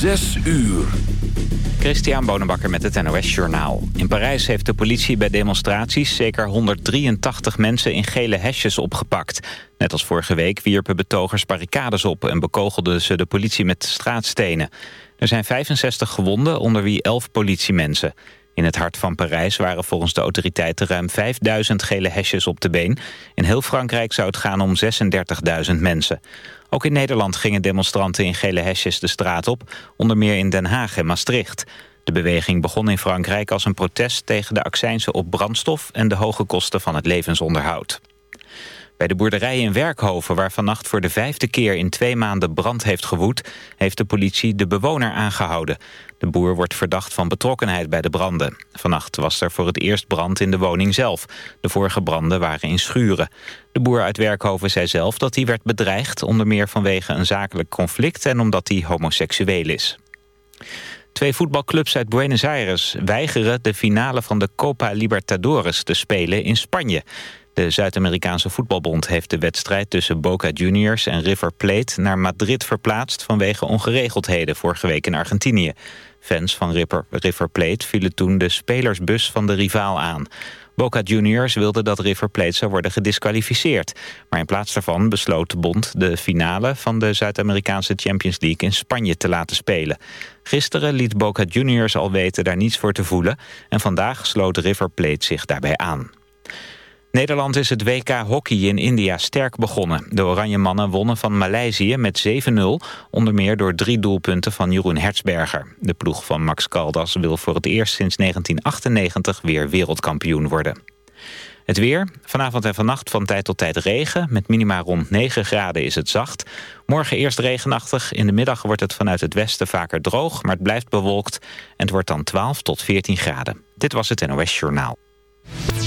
Zes uur. Christian Bonenbakker met het NOS Journaal. In Parijs heeft de politie bij demonstraties zeker 183 mensen in gele hesjes opgepakt. Net als vorige week wierpen betogers barricades op en bekogelden ze de politie met straatstenen. Er zijn 65 gewonden, onder wie 11 politiemensen. In het hart van Parijs waren volgens de autoriteiten ruim 5000 gele hesjes op de been. In heel Frankrijk zou het gaan om 36.000 mensen. Ook in Nederland gingen demonstranten in gele hesjes de straat op, onder meer in Den Haag en Maastricht. De beweging begon in Frankrijk als een protest tegen de accijnsen op brandstof en de hoge kosten van het levensonderhoud. Bij de boerderij in Werkhoven, waar vannacht voor de vijfde keer in twee maanden brand heeft gewoed, heeft de politie de bewoner aangehouden. De boer wordt verdacht van betrokkenheid bij de branden. Vannacht was er voor het eerst brand in de woning zelf. De vorige branden waren in schuren. De boer uit Werkhoven zei zelf dat hij werd bedreigd... onder meer vanwege een zakelijk conflict en omdat hij homoseksueel is. Twee voetbalclubs uit Buenos Aires weigeren de finale van de Copa Libertadores te spelen in Spanje. De Zuid-Amerikaanse voetbalbond heeft de wedstrijd tussen Boca Juniors en River Plate naar Madrid verplaatst vanwege ongeregeldheden vorige week in Argentinië. Fans van River, River Plate vielen toen de spelersbus van de rivaal aan. Boca Juniors wilde dat River Plate zou worden gedisqualificeerd. Maar in plaats daarvan besloot de bond de finale van de Zuid-Amerikaanse Champions League in Spanje te laten spelen. Gisteren liet Boca Juniors al weten daar niets voor te voelen en vandaag sloot River Plate zich daarbij aan. Nederland is het WK hockey in India sterk begonnen. De Oranje Mannen wonnen van Maleisië met 7-0... onder meer door drie doelpunten van Jeroen Hertzberger. De ploeg van Max Caldas wil voor het eerst sinds 1998 weer wereldkampioen worden. Het weer. Vanavond en vannacht van tijd tot tijd regen. Met minima rond 9 graden is het zacht. Morgen eerst regenachtig. In de middag wordt het vanuit het westen vaker droog, maar het blijft bewolkt. En het wordt dan 12 tot 14 graden. Dit was het NOS Journaal.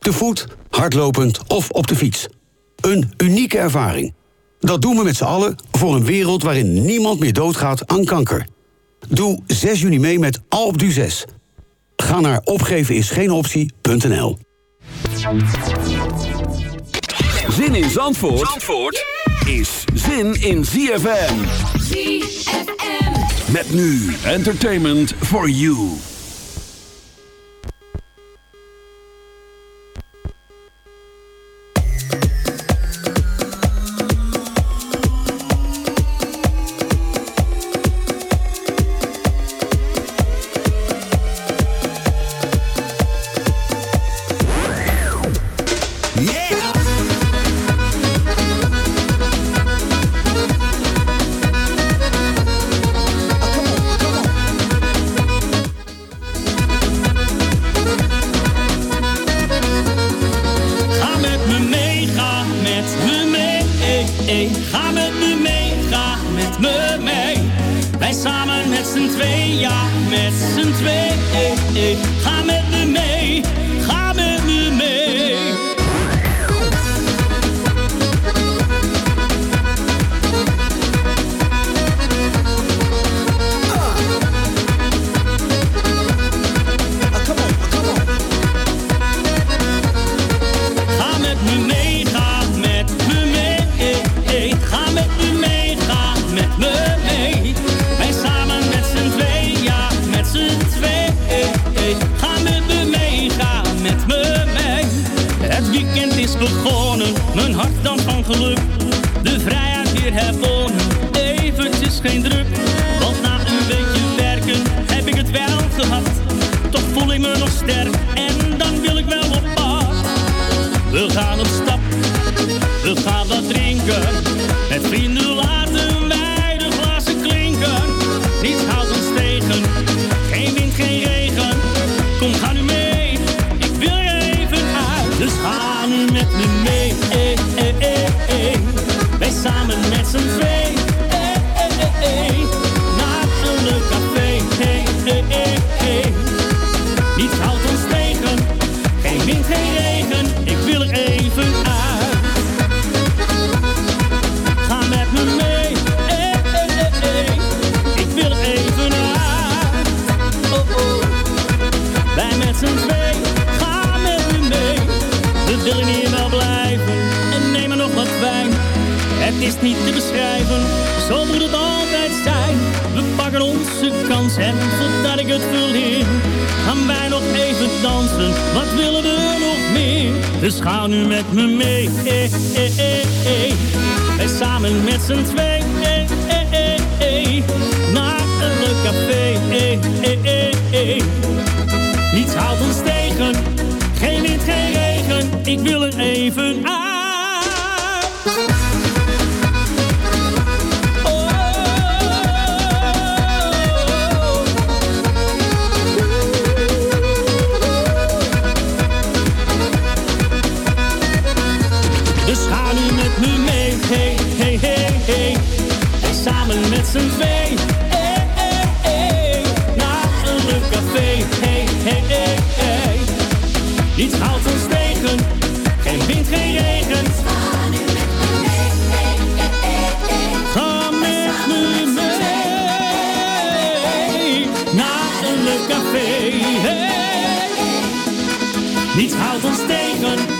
Te voet, hardlopend of op de fiets. Een unieke ervaring. Dat doen we met z'n allen voor een wereld waarin niemand meer doodgaat aan kanker. Doe 6 juni mee met Alpe d'Huez. Ga naar opgevenisgeenoptie.nl Zin in Zandvoort, Zandvoort is zin in ZFM. ZFM. Met nu entertainment for you. We gaan wat drinken. Met vrienden laten wij de glazen klinken. Niets houdt ons tegen, geen wind, geen regen. Kom, ga nu mee, ik wil je even uit. Dus ga nu met me mee, eh, eh, eh, eh. Wij samen met z'n twee, is niet te beschrijven, zo moet het altijd zijn. We pakken onze kans en voordat ik het verleer, gaan wij nog even dansen. Wat willen we nog meer? Dus ga nu met me mee, eh, eh, eh, eh. Wij samen met z'n twee. Naar een café. Niets houdt ons tegen, geen wind, geen regen. Ik wil er even uit. Z'n. Naar een leuk café, hey, hey, hey, hey. Niets ons tegen, geen wind, geen regen. Ga met me mee, naar een leuk café, hey. Niets houdt ons tegen,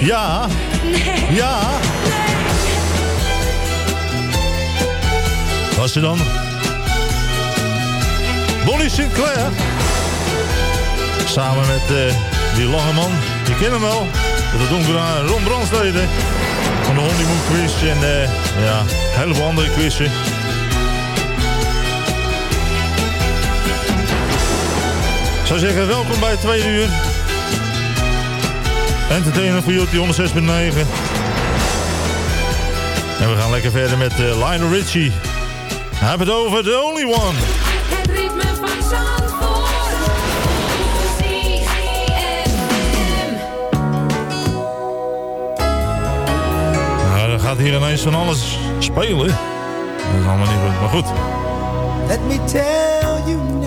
Nee. Ja. Nee. Ja. Was ze dan? Bonnie Sinclair. Samen met uh, die lange man. Je kent hem wel. Dat donkere haar. Ron Brandstede. Van de Honeymoon Quiz. En uh, ja, een heleboel andere quizzen. Ik zou zeggen, welkom bij het tweede uur. Entertainer voor jullie 106.9. En we gaan lekker verder met uh, Lionel Richie. Heeft het over The Only One. Het ritme van Zandvoort. ZFM. Nou, dan gaat hier ineens van alles spelen. Dat is allemaal niet goed, maar goed. Let me tell you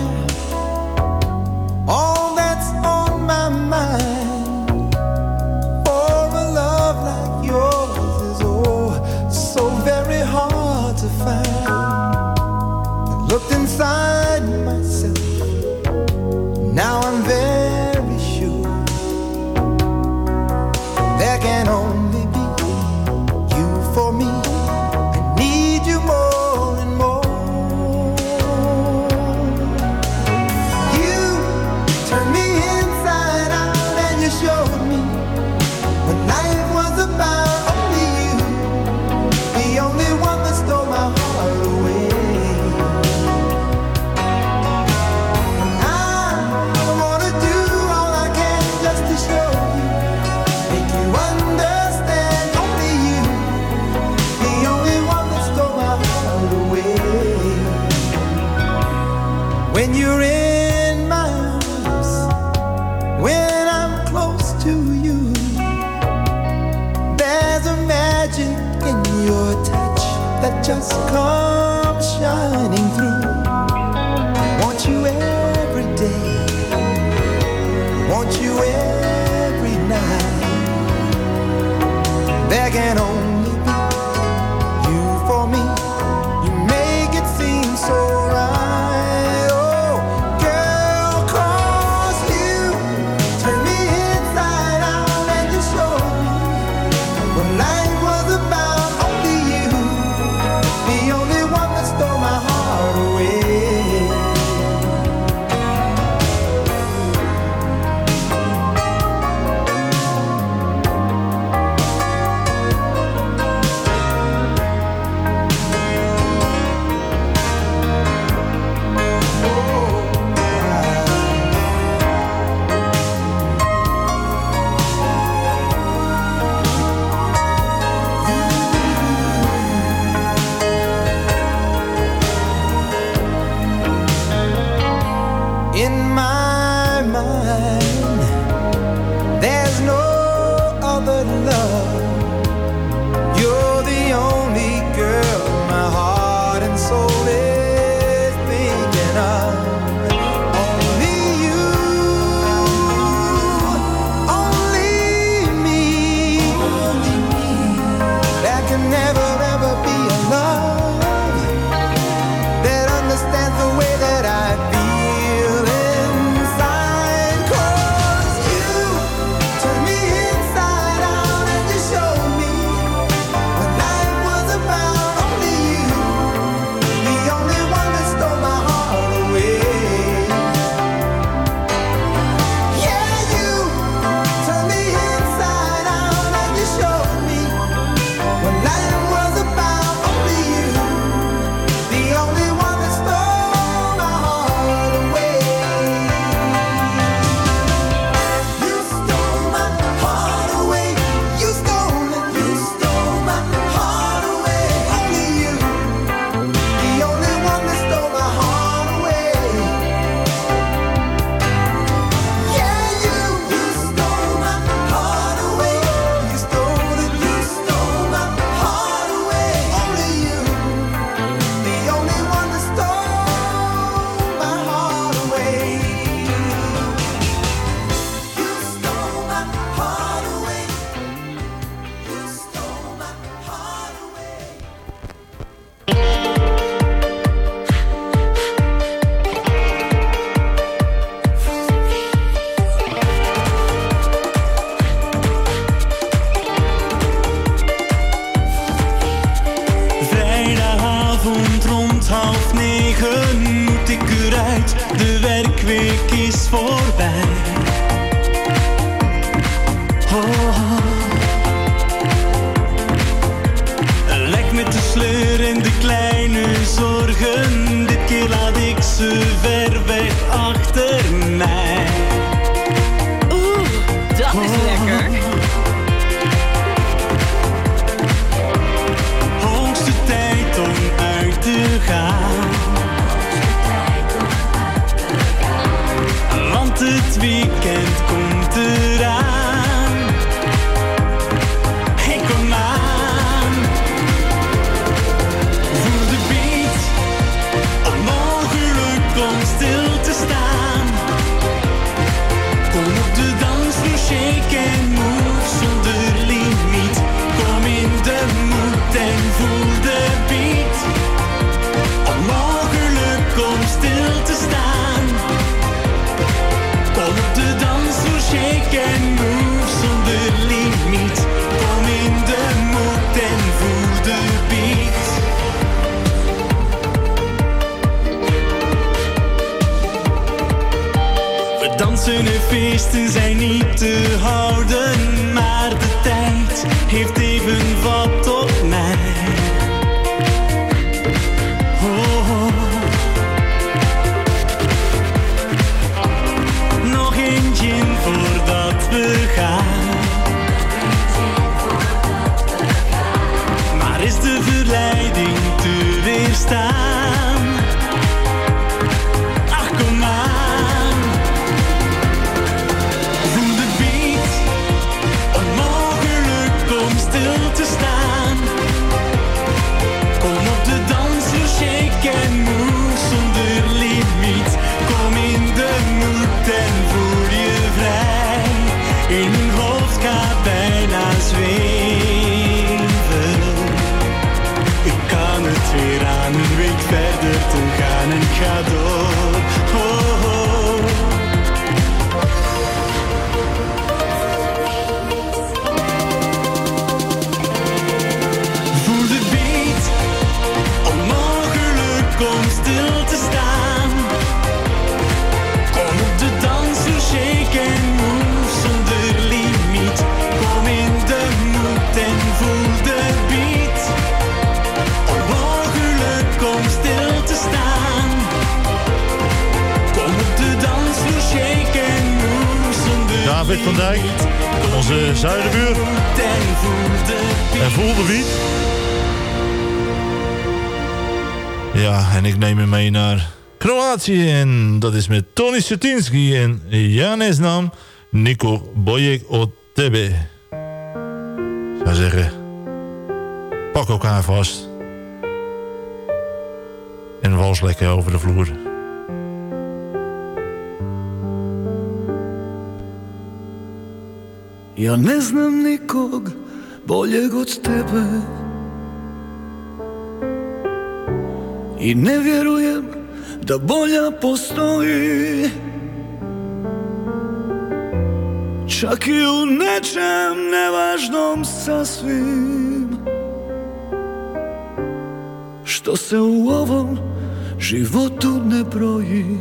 dansen en feesten zijn niet te houden, maar de tijd heeft van Dijk, onze zuidenbuur. en voel de En voel de beat. Ja, en ik neem je mee naar Kroatië. En dat is met Tony Sutinski en Janes naam Niko Bojek. Ik zou zeggen, pak elkaar vast. En wals lekker over de vloer. Ja ne znam nikog boljeg od tebe. I ne vjerujem da bolja postoji. Čak i u nečem nevažnom sasvim. Što se u ovom životu ne broji.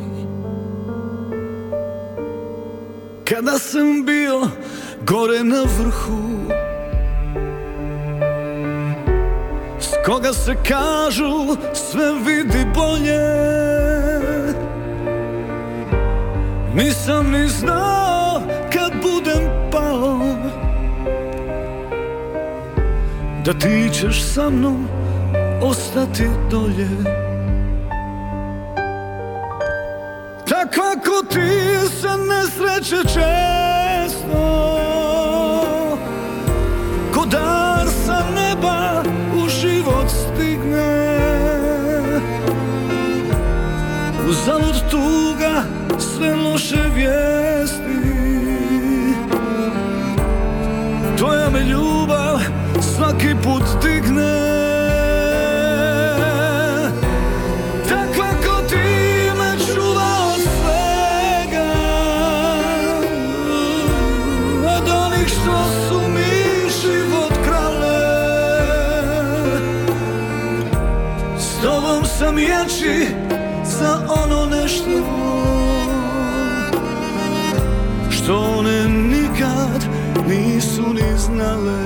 Kada sam bio gore na vrhu. S koga se kažu sve vidi bolje. Nisam ni znao kad budem pao. Da ti ćeš sa mnom ostati dolje. Takva ko ti se ne sreće jači za ono nešto Što one nikad nisu ni znale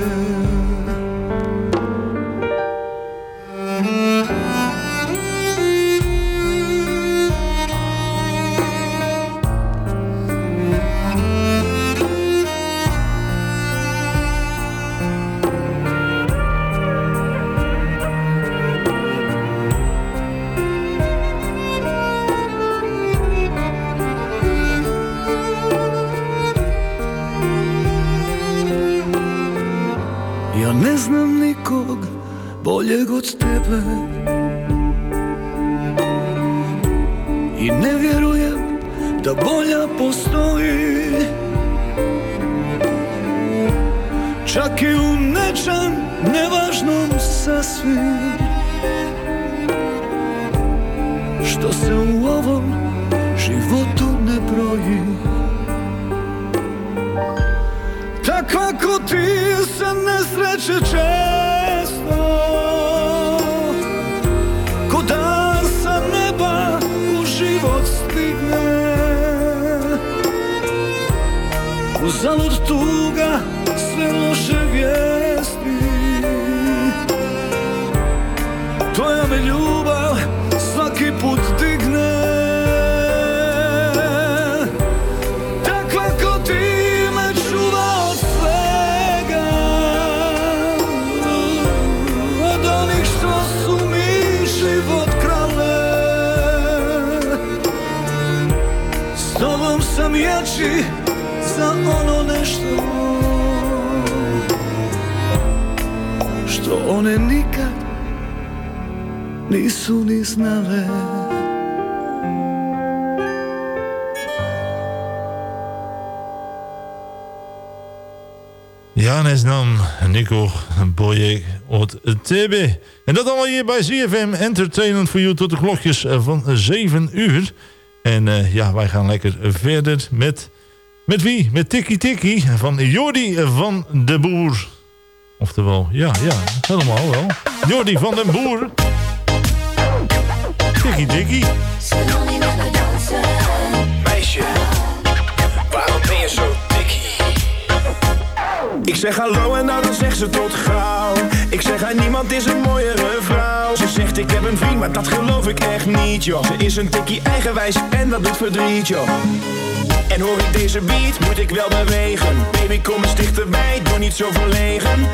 sam jači za ono nešto Što one nikad nisu ni znale Ja, ne znam, Nico Boye od TB. En dat allemaal hier bij ZFM Entertainment voor You tot de klokjes van 7 uur. En eh, ja, wij gaan lekker verder met... Met wie? Met Tikkie Tikkie van Jordi van de Boer. Oftewel, ja, ja, helemaal wel. Jordi van den Boer. Tikkie Tikkie. Meisje, waarom ben je zo? Ik zeg hallo en nou dan zegt ze tot gauw. Ik zeg aan niemand is een mooiere vrouw. Ze zegt ik heb een vriend, maar dat geloof ik echt niet joh. Ze is een tikkie eigenwijs en dat doet verdriet joh. En hoor ik deze beat, moet ik wel bewegen. Baby kom eens dichterbij, doe niet zo verlegen.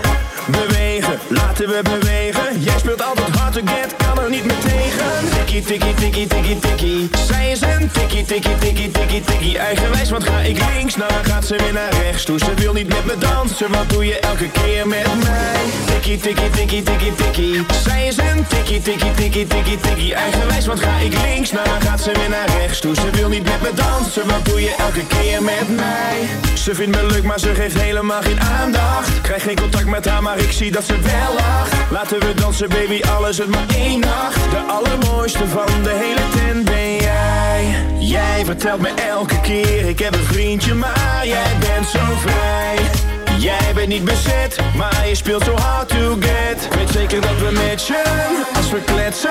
Bewegen, laten we bewegen. Jij speelt altijd hard to get, kan er niet meer tegen. Tikkie, tikkie, tikkie, tikkie, tikkie. Zij is een tikkie, tikkie, tikkie, tikkie, tikkie. Eigenwijs, want ga ik links, nou dan gaat ze weer naar rechts toe. Ze wil niet met me dansen, wat doe je elke keer met mij? Tikkie, tikkie, tikkie, tikkie, tikkie. Zij is een tikkie, tikkie, tikkie, tikkie, tikkie. Eigenwijs, want ga ik links, nou dan gaat ze weer naar rechts toe. Ze wil niet met me dansen, wat doe je elke keer met mij? Ze vindt me leuk, maar ze geeft helemaal geen aandacht. Krijg geen contact met haar, maar ik zie dat ze wel lacht. Laten we dansen, baby, alles het maar één nacht. De allermooiste van de hele tent ben jij. Jij vertelt me elke keer, ik heb een vriendje, maar jij bent zo vrij. Jij bent niet bezet, maar je speelt zo hard to get. Weet zeker dat we matchen, als we kletsen.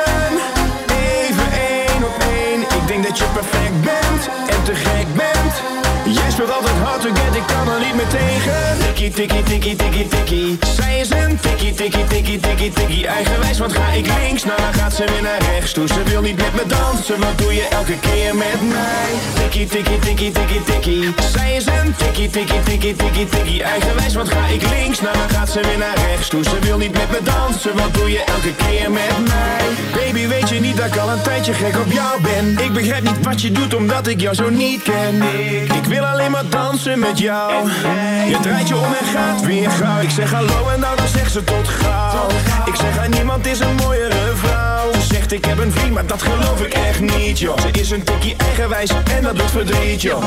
Even één op één, ik denk dat je perfect bent en te gek bent. Jij speelt altijd hard to get, ik kan er niet meer tegen. Tikkie, tikkie, tikkie, tikkie, tikkie. Zij is een tikkie, tikkie, tikkie, tikkie, tikkie. Eigenwijs, want ga ik links, nou dan gaat ze weer naar rechts toe. Ze wil niet met me dansen, wat doe je elke keer met mij? Tikkie, tikkie, tikkie, tikkie, tikkie. Zij is een tikkie, tikkie, tikkie, tikkie, tikkie. Eigenwijs, want ga ik links, nou dan gaat ze weer naar rechts toe. Ze wil niet met me dansen, wat doe je elke keer met mij? Baby, weet je niet dat ik al een tijdje gek op jou ben? Ik begrijp niet wat je doet, omdat ik jou zo niet ken. Ik wil alleen maar dansen met jou. Je draait je om en gaat weer gauw. Ik zeg hallo en dan zegt ze tot gauw. Ik zeg aan niemand is een mooiere vrouw. Ze zegt ik heb een vriend, maar dat geloof ik echt niet joh. Ze is een tikkie eigenwijs en dat doet verdriet joh.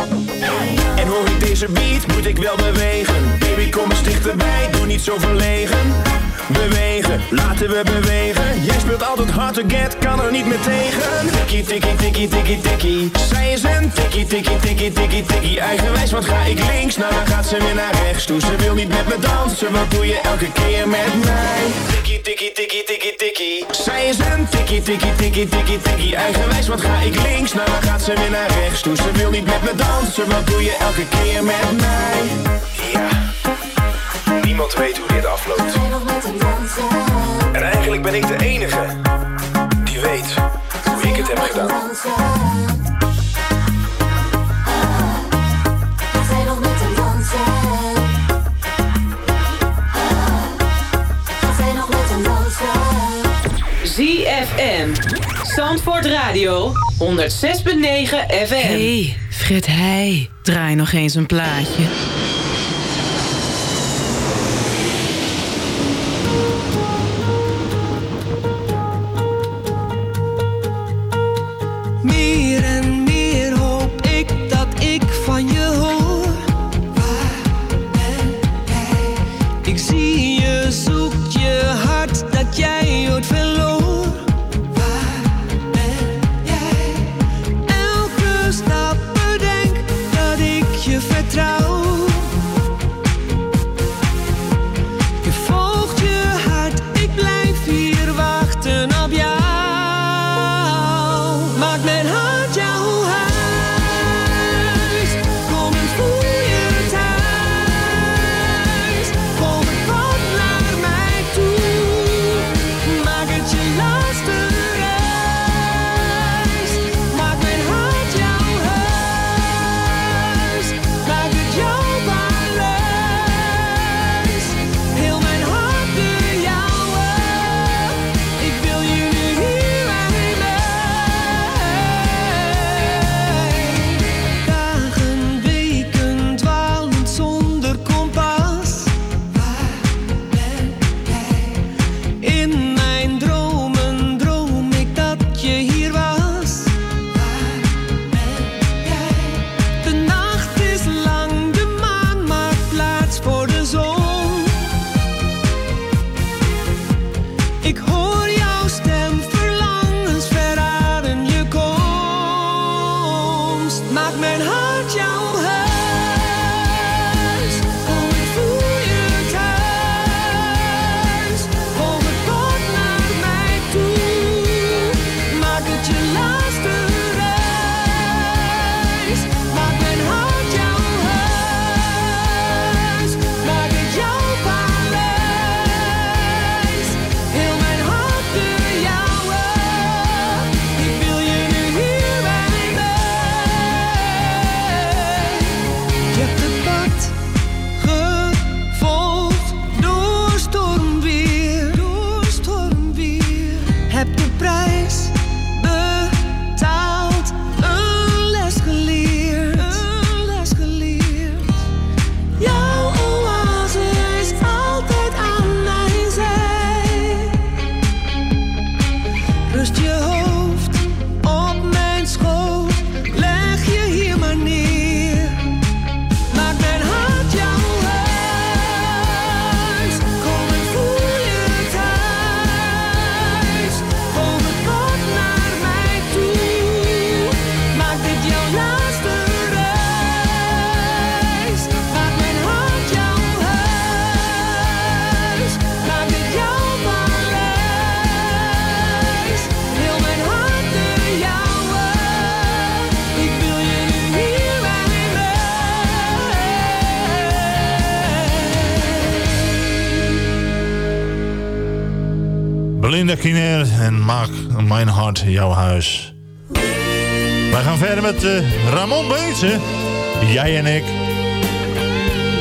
En hoor ik deze beat, moet ik wel bewegen. Baby kom eens dichterbij, doe niet zo verlegen. Bewegen, laten we bewegen. Jij speelt altijd hard to get, kan er niet meer tegen. Tikkie, tikkie, tikkie, tikkie, tikkie. Zij is een tikkie, tikkie, tikkie, tikkie, tikkie. Eigenwijs, want ga ik links, nou dan gaat ze weer naar rechts toe. Ze wil niet met me dansen, wat doe je elke keer met mij? Tikkie, tikkie, tikkie, tikkie, tikkie. Zij is een tikkie, tikkie, tikkie, tikkie, tikkie. Eigenwijs, want ga ik links, nou dan gaat ze weer naar rechts toe. Ze wil niet met me dansen, wat doe je elke keer met mij? Ja. Niemand weet hoe dit afloopt. En eigenlijk ben ik de enige die weet hoe ik het heb gedaan. ZFM. Zandvoort Radio. 106.9 FM. hey, Fred Heij. Draai nog eens een plaatje. Maakt mijn hart jouw huis. En Maak mijn hart jouw huis. Wij gaan verder met eh, Ramon Beetsen. Jij en ik.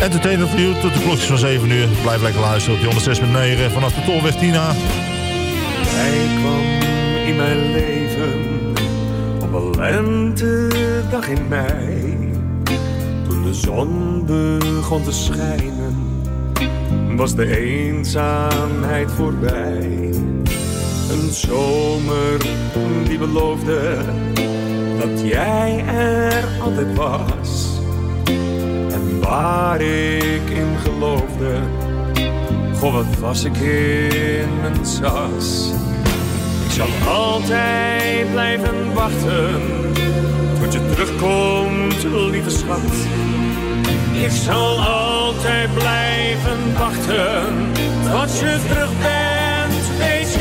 Entertainment u tot de klokjes van 7 uur. Blijf lekker luisteren op die 106.9 vanaf de Tolweg Tina. Hij kwam in mijn leven op een lentedag in mei. Toen de zon begon te schijnen, was de eenzaamheid voorbij. Een zomer die beloofde dat jij er altijd was. En waar ik in geloofde, goh wat was ik in mijn sas. Ik zal altijd blijven wachten tot je terugkomt, lieve schat. Ik zal altijd blijven wachten tot je terug bent,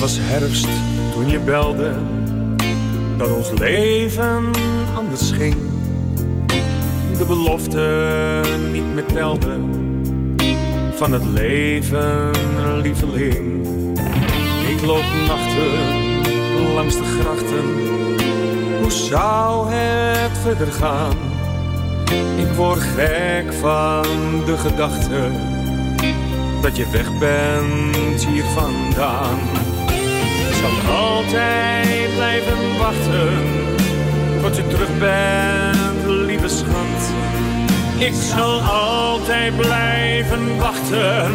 was herfst toen je belde dat ons leven anders ging. De belofte niet meer telde van het leven, lieveling. Ik loop nachten langs de grachten. Hoe zou het verder gaan? Ik word gek van de gedachte dat je weg bent hier vandaan. Ik zal altijd blijven wachten tot je terug bent, lieve schat. Ik zal altijd blijven wachten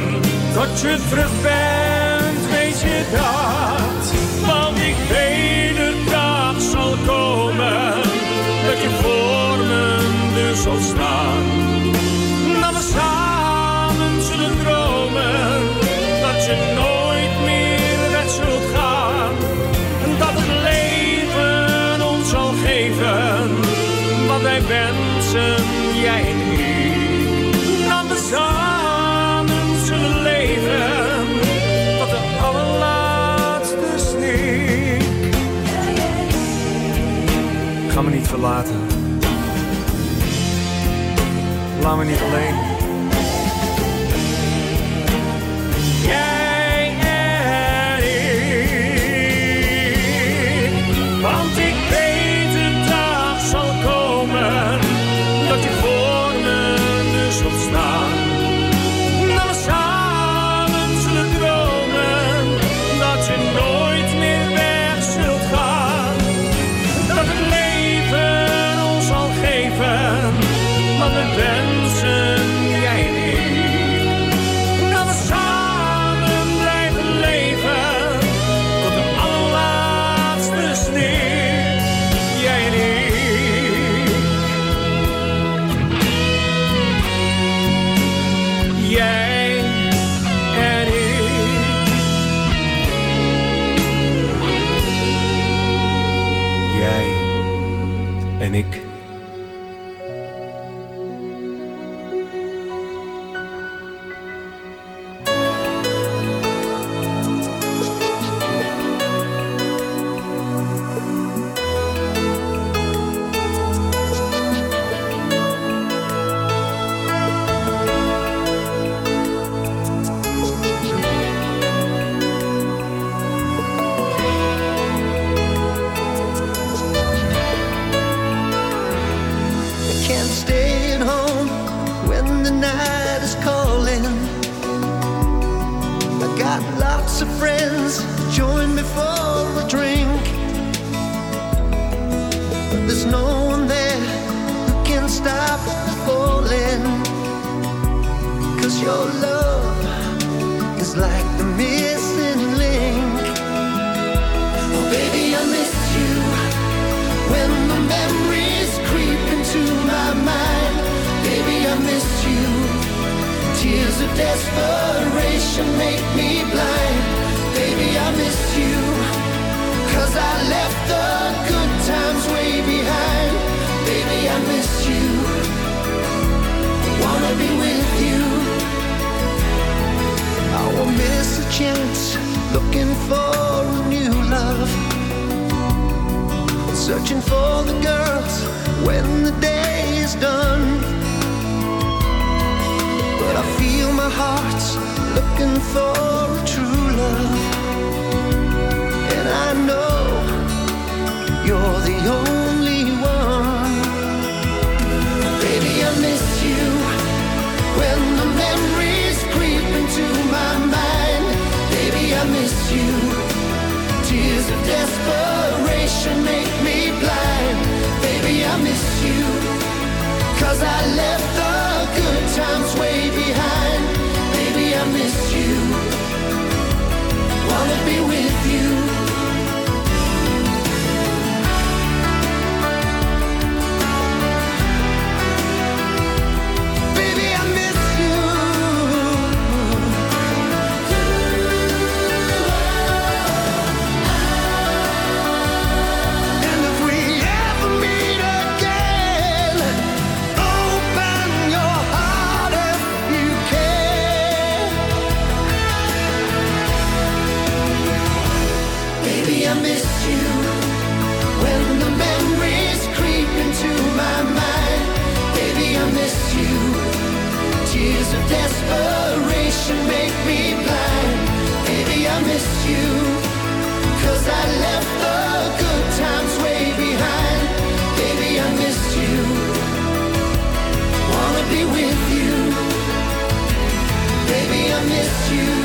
tot je terug bent, weet je dat? Want ik weet de dag zal komen dat je voor mijn deur zal staan. Dat we samen zullen dromen dat je nooit wensen, jij en ik. We samen zullen leven tot de allerlaatste snik. Ga me niet verlaten. Laat me niet alleen. Cause I left the good times way behind. Baby, I miss you. Wanna be with you. Desperation make me blind. Baby, I miss you. Cause I left the good times way behind. Baby, I miss you. Wanna be with you. Baby, I miss you.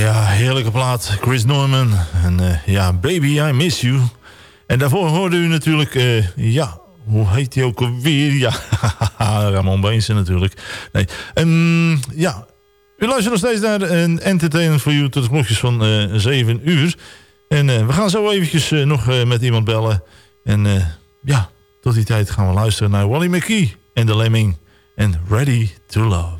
Ja, heerlijke plaat. Chris Norman. En eh, ja, Baby, I Miss You. En daarvoor hoorde u natuurlijk... eh, ja, hoe heet die ook alweer? Ja, Ramon Beense natuurlijk. Nee, en ja... U luistert nog steeds naar een Entertainment for You... tot de klokjes van eh 7 uur. En we gaan zo eventjes nog met iemand bellen. En ja, tot die tijd gaan we luisteren naar Wally McKee en de Lemming. En Ready to Love.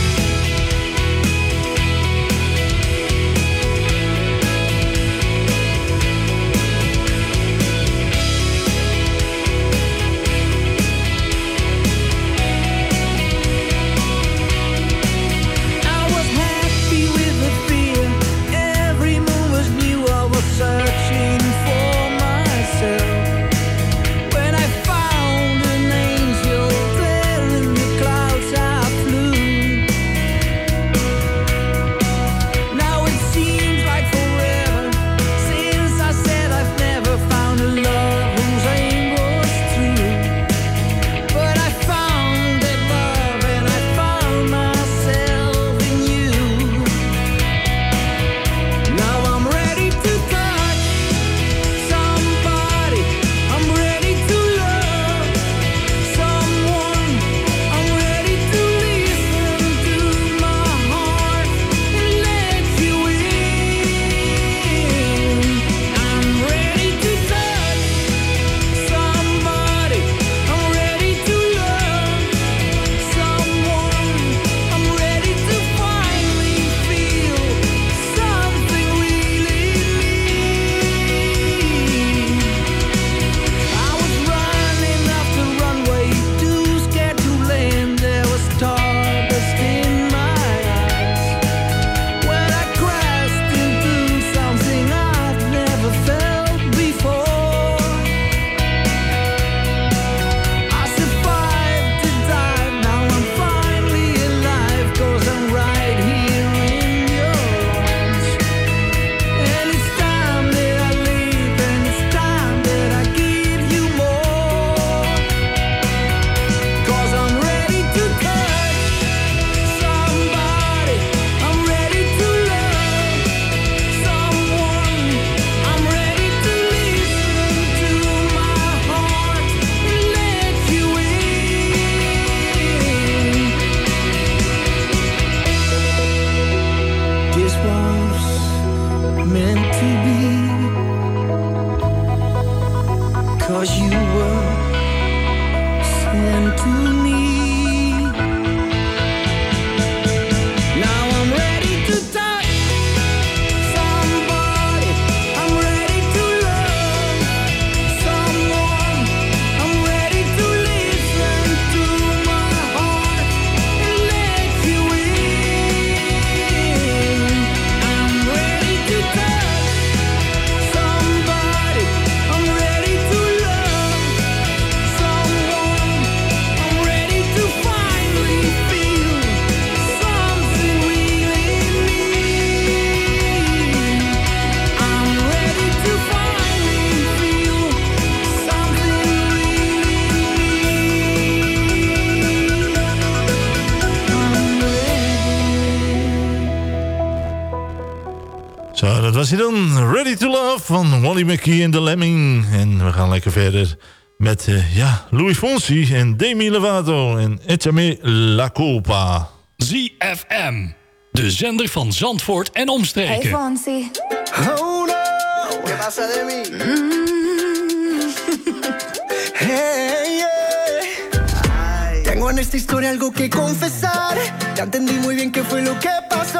was hij dan. Ready to Love van Wally McKee en The Lemming. En we gaan lekker verder met uh, ja, Louis Fonsi en Demi Lovato en Echame La Culpa. ZFM, de zender van Zandvoort en omstreken. Hey Fonsi. Oh no, ¿qué pasa de mí? Mm. Hey, yeah. Tengo en esta historia algo que confesar. Ya entendí muy bien qué fue lo que pasó.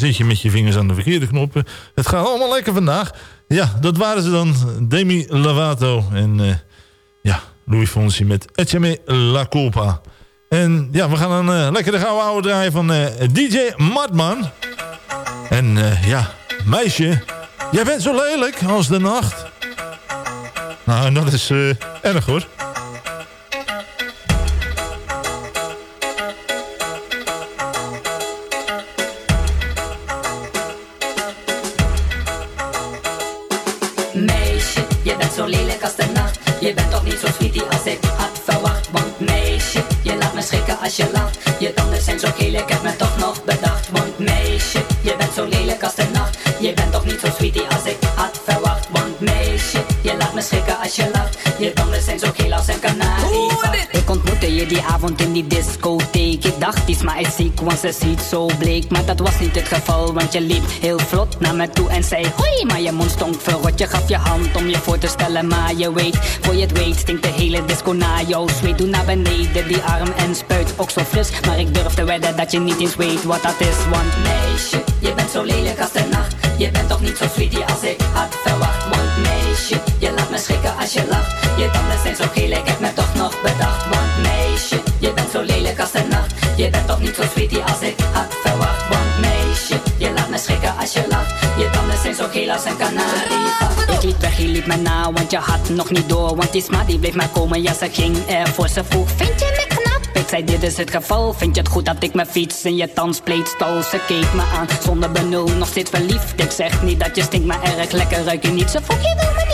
zit je met je vingers aan de verkeerde knoppen. Het gaat allemaal lekker vandaag. Ja, dat waren ze dan. Demi Lovato en eh, ja, Louis Fonsi met Echeme La Culpa. En ja, we gaan een uh, lekkere gouden oude draaien van eh, DJ Madman. En ja, meisje, jij bent zo lelijk als de nacht. Nou, en dat is erg hoor. je lacht. Tanden zijn zo geel, ik heb me toch nog bedacht. Want meisje, je bent zo lelijk als de nacht. Je bent toch niet zo sweetie als ik had verwacht. Want meisje, je laat me schrikken als je lacht. Je tanden zijn zo geel als een kanarie. Ik ontmoette je die avond in die discotheek. Ik dacht iets, maar is ziek, want ze ziet zo bleek. Maar dat was niet het geval, want je liep heel vlot naar me toe en zei hoi. Maar je mond stonk verrot, je gaf je hand om je voor te stellen. Maar je weet, voor je het weet, stinkt de hele disco na jouw zweet. Doe naar beneden die arm en spuit ook zo fris. Maar ik durf te wedden dat je niet eens weet wat dat is. Want meisje, je bent zo lelijk als de nacht. Je bent toch niet zo sweetie als ik had verwacht schrikken als je lacht. Je tanden zijn zo geel, ik heb me toch nog bedacht, want meisje, je bent zo lelijk als de nacht. Je bent toch niet zo sweetie als ik had verwacht, want meisje, je laat me schrikken als je lacht. Je tanden zijn zo geel als een kanarie. Ik liep weg, je liep me na, want je had nog niet door, want die sma die bleef maar komen, ja ze ging ervoor. Ze vroeg, vind je me knap? Ik zei dit is het geval, vind je het goed dat ik mijn fiets in je tandspleet stal? Ze keek me aan, zonder benul, nog steeds verliefd. Ik zeg niet dat je stinkt, maar erg lekker ruik je niet. Ze vroeg, je wil me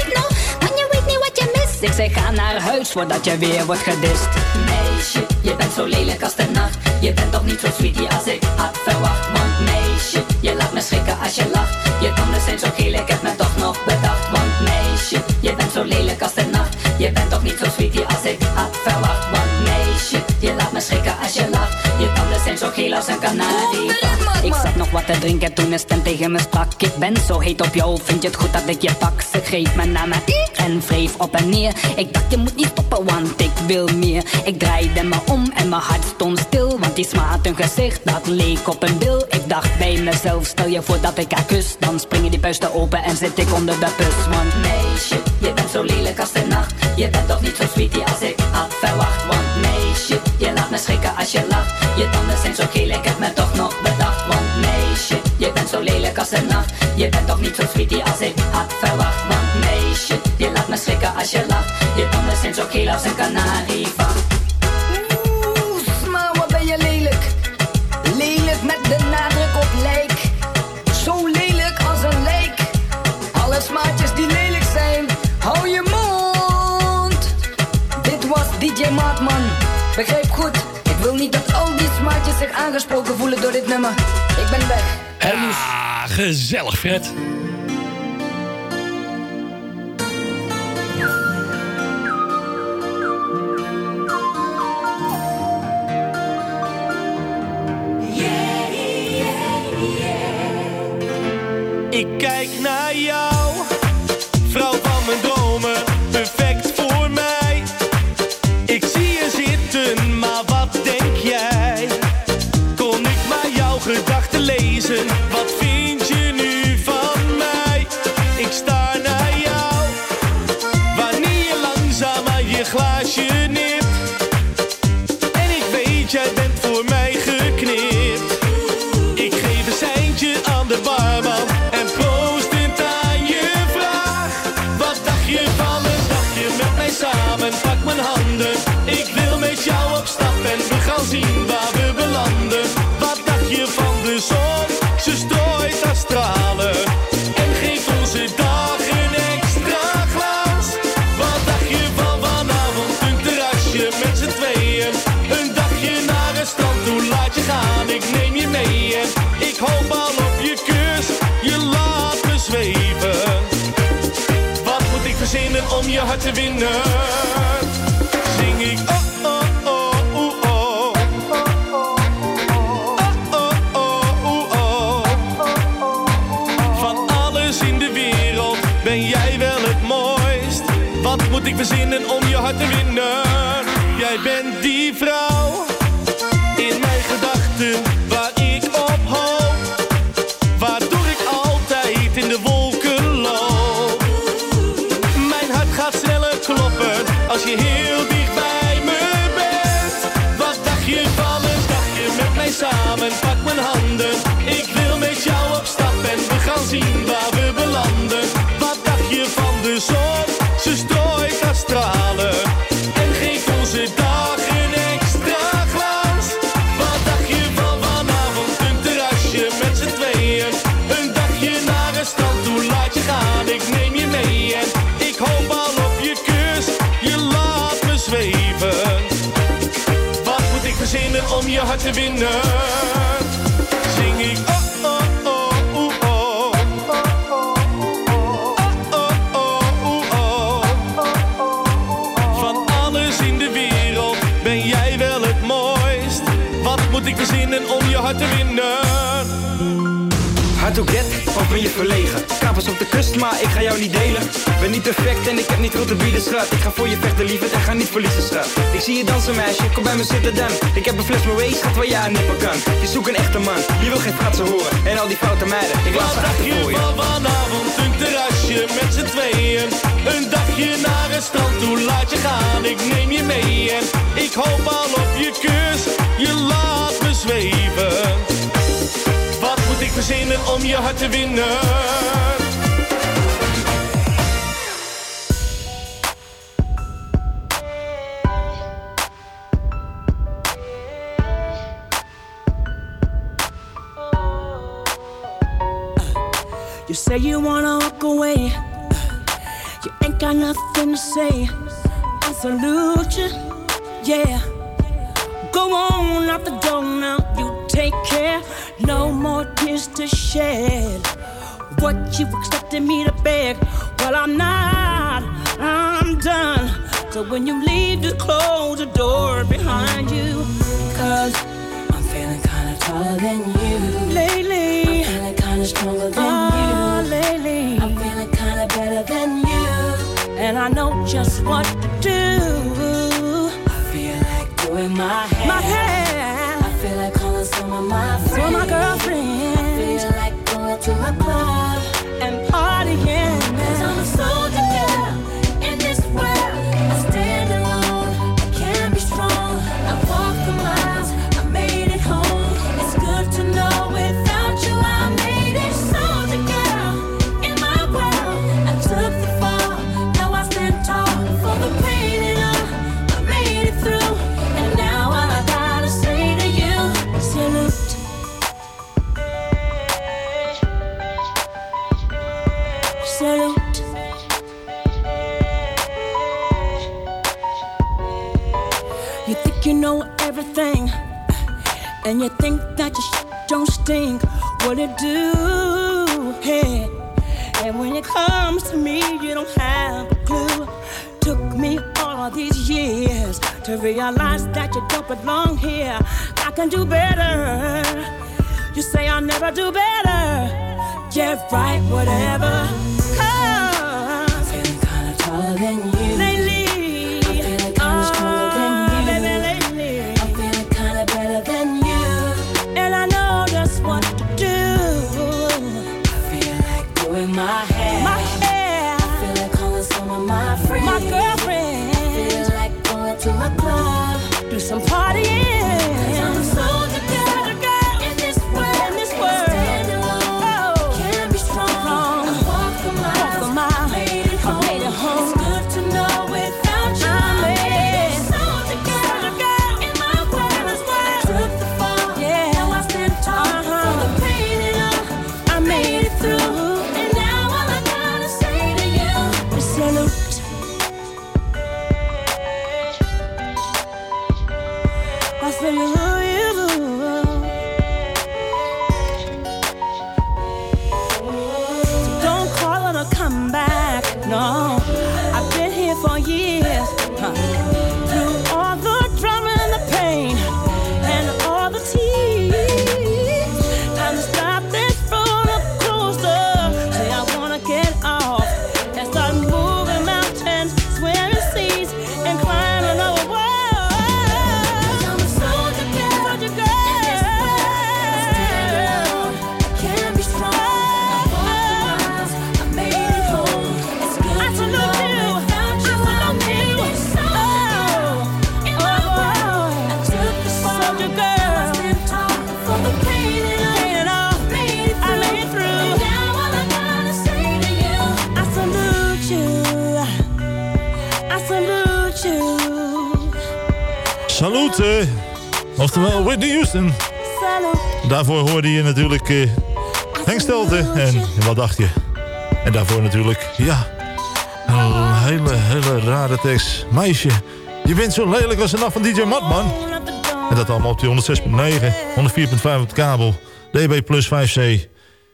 mist. Ik zei, ga naar huis voordat je weer wordt gedist. Meisje, je bent zo lelijk als de nacht. Je bent toch niet zo sweetie als ik had verwacht. Want meisje, je laat me schrikken als je lacht. Je tanden zijn zo geel, ik heb me toch nog bedacht. Want meisje, je bent zo lelijk als de nacht. Je bent toch niet zo sweetie als ik had verwacht. Want meisje, je laat me schrikken als je lacht. Je tanden zijn zo geel als een kanarie. Wat te drinken toen een stem tegen me sprak. Ik ben zo heet op jou, vind je het goed dat ik je pak? Ze greep me naar me en wreef op en neer. Ik dacht je moet niet stoppen, want ik wil meer. Ik draaide me om en mijn hart stond stil. Want die sma had een gezicht dat leek op een bil. Ik dacht bij mezelf, stel je voor dat ik haar kus. Dan springen die puisten open en zit ik onder de bus. Want meisje, je bent zo lelijk als de nacht. Je bent toch niet zo sweetie als ik had verwacht. Want meisje, je laat me schrikken als je lacht. Je tanden zijn zo geel, ik heb me toch nog bedacht. Nacht. Je bent toch niet zo sweetie als ik had verwacht. Want meisje, je laat me schrikken als je lacht. Je tanden zijn zo geel als een kanarievacht. Oeh, sma, wat ben je lelijk. Lelijk met de nadruk op lijk. Zo lelijk als een lijk. Alle smaatjes die lelijk zijn, hou je mond. Dit was DJ Maatman. Begrijp goed, ik wil niet dat al die smaatjes zich aangesproken voelen door dit nummer. Ik ben weg. Ja, gezellig Fred. Ik kijk naar jou, om je hart zien waar we belanden. Wat dacht je van de zon? Ze strooit haar stralen en geeft onze dag een extra glans. Wat dacht je van vanavond? Een terrasje met z'n tweeën. Een dagje naar een strand toe, laat je gaan. Ik neem je mee en ik hoop al op je kus. Je laat me zweven. Wat moet ik verzinnen om je hart te winnen? Hart te winnen? Hard to get, of ben je verlegen? Kapers op de kust, maar ik ga jou niet delen. Ben niet perfect en ik heb niet veel te bieden, schat. Ik ga voor je vechten, lieverd, en ga niet verliezen, schat. Ik zie je dansen, meisje, kom bij me zitten dan. Ik heb een fles Moët, schat, waar jij aan nippen kan. Je zoekt een echte man, je wil geen fratsen horen. En al die foute meiden, ik laat ze achter je voor je. van vanavond een terrasje met z'n tweeën? Een dagje naar het strand toe, laat je gaan, ik neem je mee. En ik hoop al op je kus, je laat me zweven. Wat moet ik verzinnen om je hart te winnen? You say you wanna walk away. Got nothing to say. I salute you, yeah. Go on out the door now, you take care. No more tears to shed. What you expected me to beg? Well, I'm not. I'm done. So when you leave, just close the door behind you. Cause I'm feeling kinda taller than you. Lately, I'm feeling kinda stronger than ah, you. Lately, I'm feeling kinda better than you. And I know just what to do. I feel like doing my hair. My hair. I feel like calling some of my friends. Some of my girlfriends. I feel like going to a club and partying. And you think that your shit don't stink. What it do? Hey, and when it comes to me, you don't have a clue. Took me all of these years to realize that you don't belong here. I can do better. You say I'll never do better. Yeah, right, whatever. Cause feeling kinda taller than you. Salute. Oftewel Whitney Houston. Daarvoor hoorde je natuurlijk eh Henk Stelten. En wat dacht je? En daarvoor natuurlijk, ja, een hele, hele rare tekst. Meisje, je bent zo lelijk als de nacht van DJ Matman. En dat allemaal op die 106.9, 104.5 op de kabel. DB plus 5C.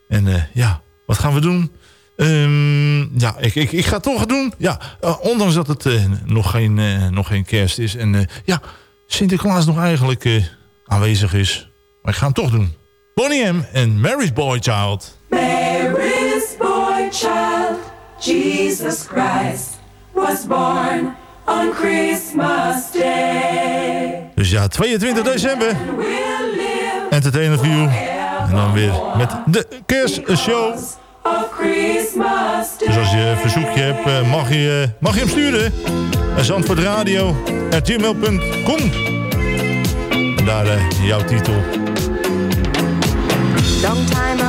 En eh, ja, wat gaan we doen? Ehm, ja, ik, ik, ik ga het toch doen. Ja, eh, ondanks dat het nog, geen, nog geen kerst is. En ja, Sinterklaas nog eigenlijk... eh, aanwezig is. Maar ik ga hem toch doen. Bonnie M en Mary's Boy Child. Mary's boy child, Jesus Christ, was born on Christmas Day. Dus ja, 22 december. Entertainment for you. En dan weer met de kerstshow. Dus als je een verzoekje hebt, eh, mag je, eh, mag je hem sturen. Naar zandvoortradio.gmail.com En daar eh, jouw titel. Long time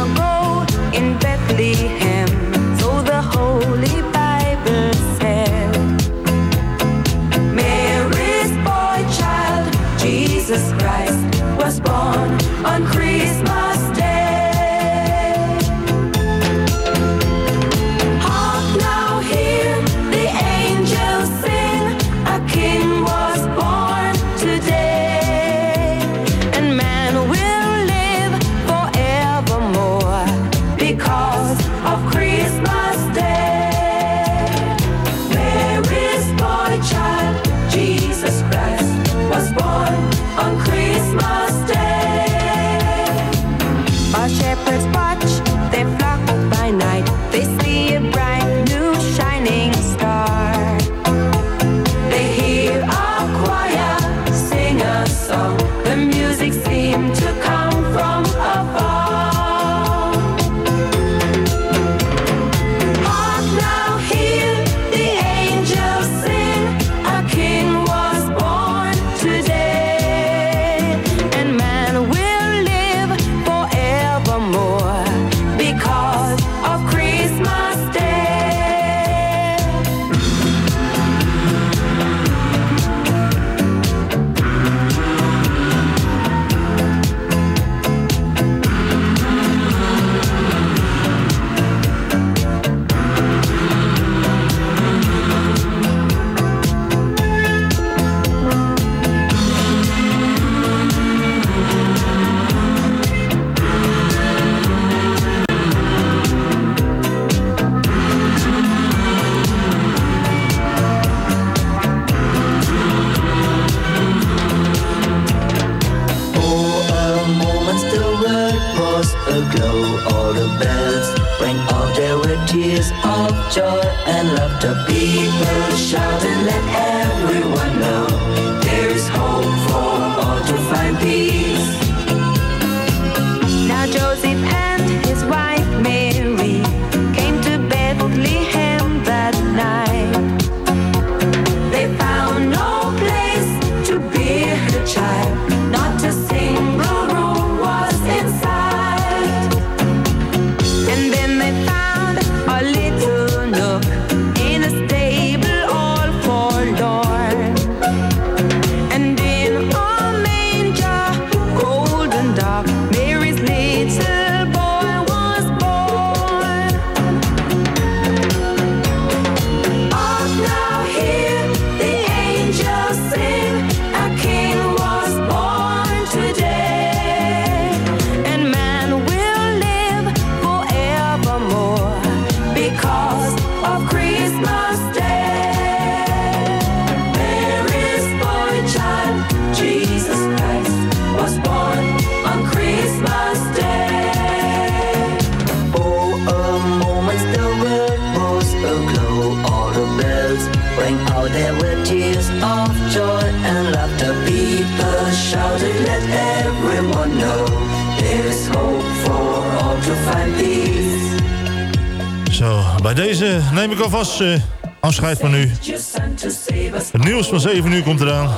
eh, afscheid van u. Your son to save us, Het nieuws van 7 uur komt eraan.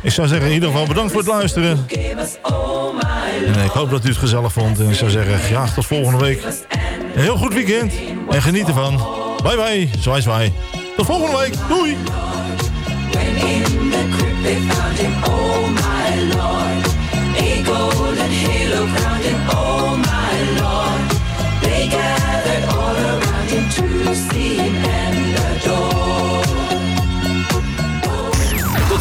Ik zou zeggen in ieder geval bedankt voor het luisteren. En ik hoop dat u het gezellig vond. En ik zou zeggen graag tot volgende week. Een heel goed weekend. En geniet ervan. Bye bye. Zwaai zwaai. Tot volgende week. Doei.